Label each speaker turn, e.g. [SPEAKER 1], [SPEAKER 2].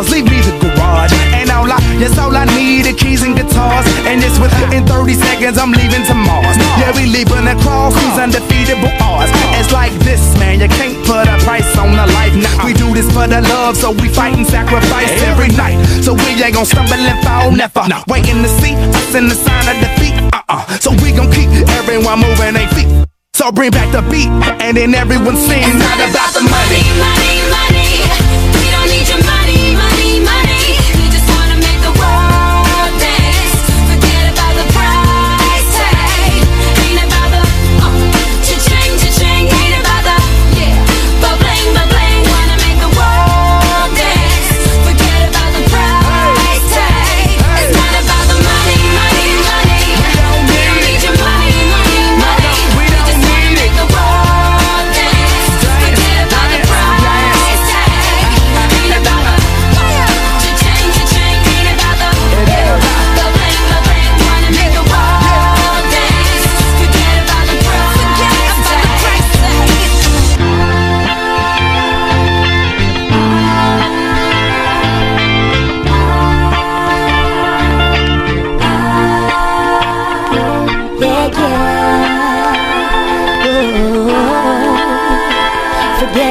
[SPEAKER 1] cars, leave me the garage. And all I, yes, all I need are keys and guitars. And it's within 30 seconds, I'm leaving to Mars. Yeah, we leaving across these undefeatable odds. It's like this, man, you can't put a price on a life. Now we do this for the love, so we fight and sacrifice every night. So we ain't gon' stumble and fall, never. Waiting to see us in the sign of defeat. Uh-uh. So we gon' keep everyone moving their feet. So bring back the beat, and then everyone sing.
[SPEAKER 2] It's not about the money, money, money.